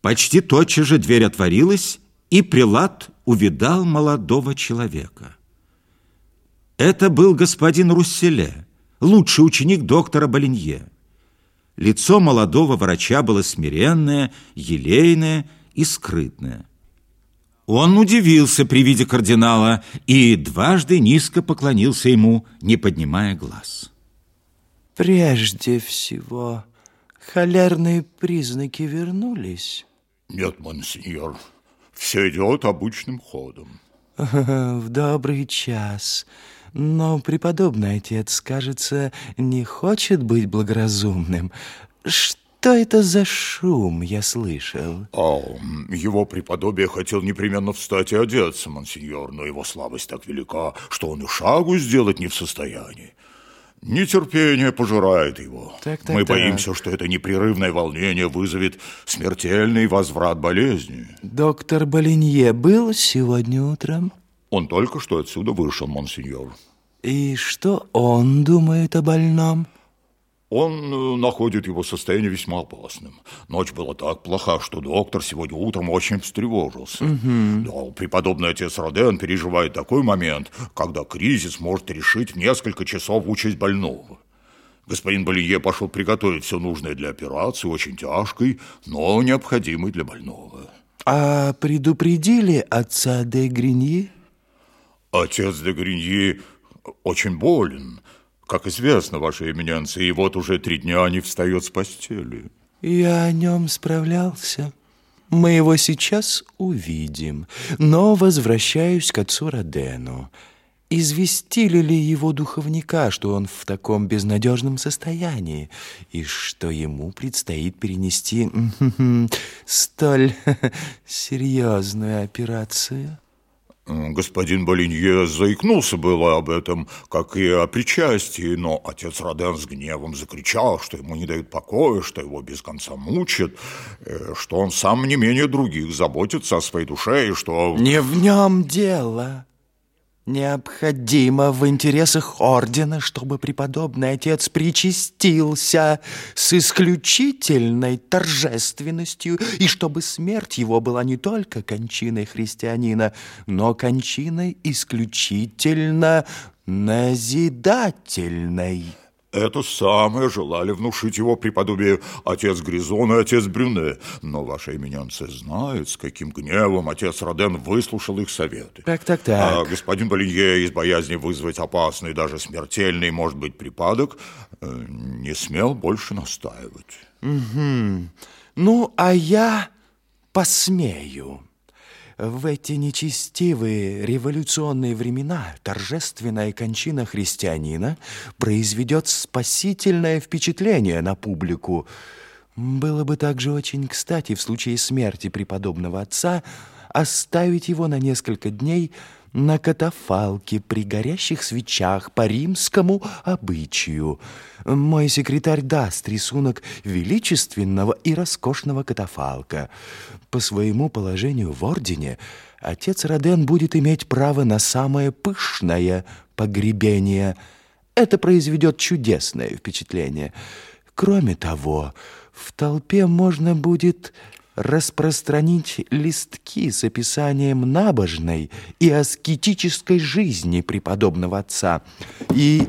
Почти тотчас же дверь отворилась, и прилад увидал молодого человека. Это был господин Русселе, лучший ученик доктора Болинье. Лицо молодого врача было смиренное, елейное и скрытное. Он удивился при виде кардинала и дважды низко поклонился ему, не поднимая глаз. Прежде всего, холерные признаки вернулись? Нет, монсеньор, все идет обычным ходом. В добрый час. Но преподобный отец, кажется, не хочет быть благоразумным. Что это за шум, я слышал? А, его преподобие хотел непременно встать и одеться, монсеньор, но его слабость так велика, что он и шагу сделать не в состоянии. Нетерпение пожирает его. Так, так, Мы так. боимся, что это непрерывное волнение вызовет смертельный возврат болезни. Доктор Болинье был сегодня утром? Он только что отсюда вышел, монсеньор. И что он думает о больном? Он э, находит его состояние весьма опасным. Ночь была так плоха, что доктор сегодня утром очень встревожился. Да, преподобный отец Роден переживает такой момент, когда кризис может решить в несколько часов участь больного. Господин Болие пошел приготовить все нужное для операции, очень тяжкой, но необходимой для больного. А предупредили отца де Гриньи? Отец де Гриньи очень болен, как известно, вашей эминенции, и вот уже три дня не встает с постели. Я о нем справлялся. Мы его сейчас увидим, но возвращаюсь к отцу Родену. Известили ли его духовника, что он в таком безнадежном состоянии, и что ему предстоит перенести столь серьезную операцию? Господин Болинье заикнулся было об этом, как и о причастии, но отец Роден с гневом закричал, что ему не дают покоя, что его без конца мучат, э, что он сам не менее других заботится о своей душе и что... Не в нем дело. Необходимо в интересах ордена, чтобы преподобный отец причастился с исключительной торжественностью, и чтобы смерть его была не только кончиной христианина, но кончиной исключительно назидательной. Это самое желали внушить его преподобие отец Гризон и отец Брюне. Но ваша именянция знает, с каким гневом отец Роден выслушал их советы. Так, так, так. А господин Болинье из боязни вызвать опасный, даже смертельный, может быть, припадок, э, не смел больше настаивать. Угу. Ну, а я посмею. В эти нечестивые революционные времена торжественная кончина христианина произведет спасительное впечатление на публику. Было бы также очень кстати в случае смерти преподобного отца оставить его на несколько дней на катафалке при горящих свечах по римскому обычаю. Мой секретарь даст рисунок величественного и роскошного катафалка. По своему положению в ордене отец Роден будет иметь право на самое пышное погребение. Это произведет чудесное впечатление. Кроме того, в толпе можно будет распространить листки с описанием набожной и аскетической жизни преподобного отца. И